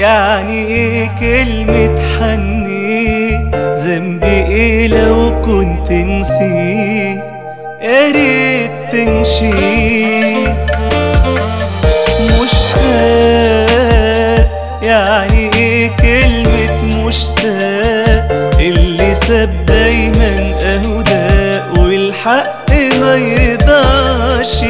يعني إيه كلمة حني ذنبي إيه لو كنت نسيت؟ يا ريت تمشي مشتاق يعني إيه كلمة مشتاق؟ اللي ساب دايما أهداء والحق ما يرضاش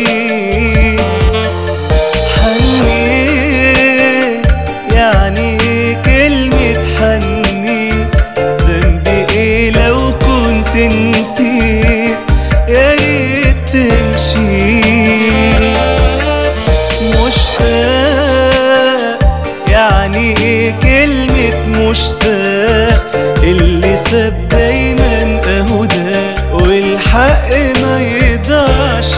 مشتاق اللي ساب دايما اهدى والحق ما يضاعش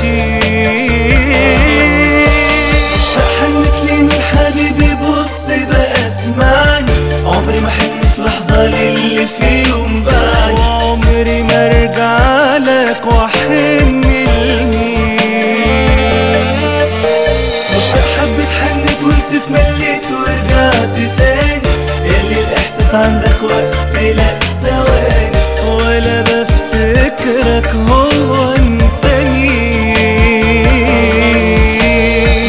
بفتكرك هو انت مين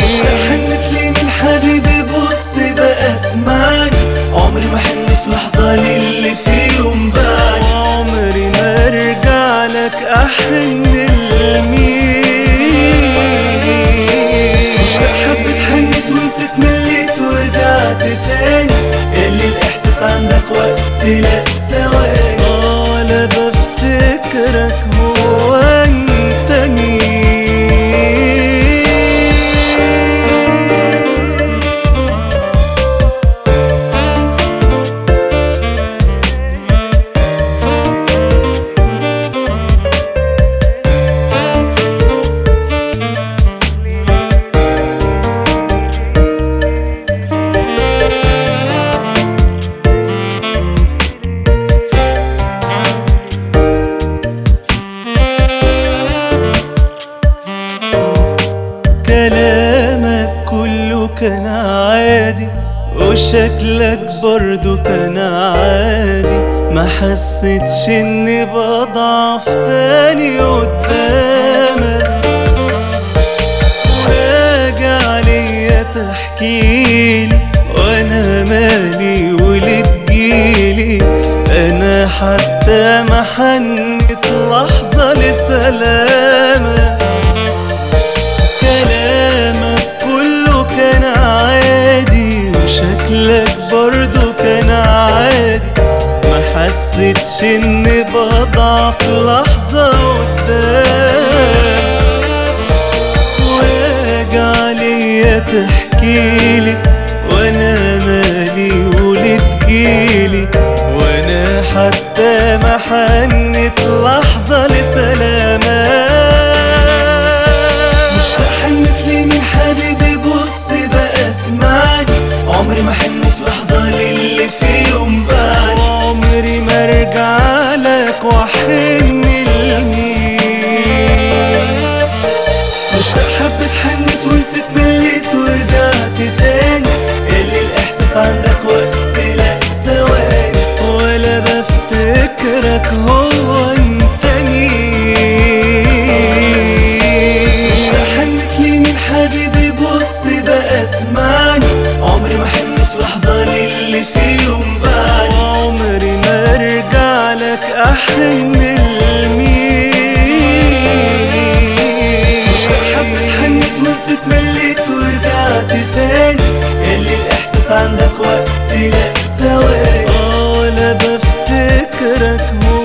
مشتاق حنت لي من حبيبي بص بقى اسمعني عمري ما حن في لحظة للي في يوم بعد عمري ما ارجع لك أحن لمين مشتاق حبة حنت ونسيت مليت ورجعت تاني. اللي الإحساس عندك وقت لا ثواني كان عادي وشكلك برضو كان عادي. ما حسيتش إني بضعف تاني قدامك. راجع ليا تحكيلي وأنا مالي ولتجيلي أنا حتى ما حنت لحظة لسلامك حسيتش اني بضعف لحظة قدام واجع ليا تحكيلي وأنا مالي ولتجيلي وأنا حتى ما حنت لحظة لسلامك ذكرك هو